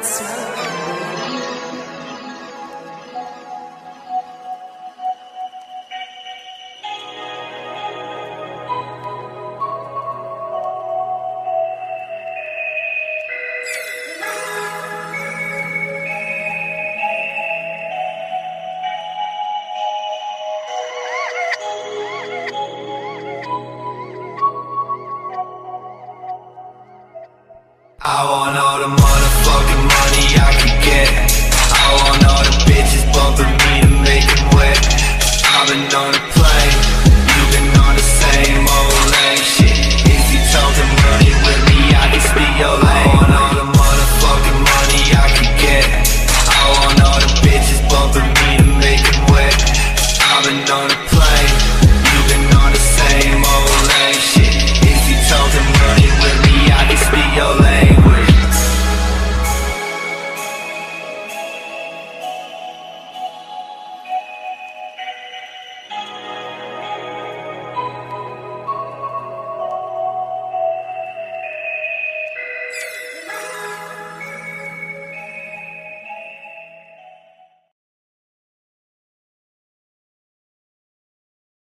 I want all the money. I've been on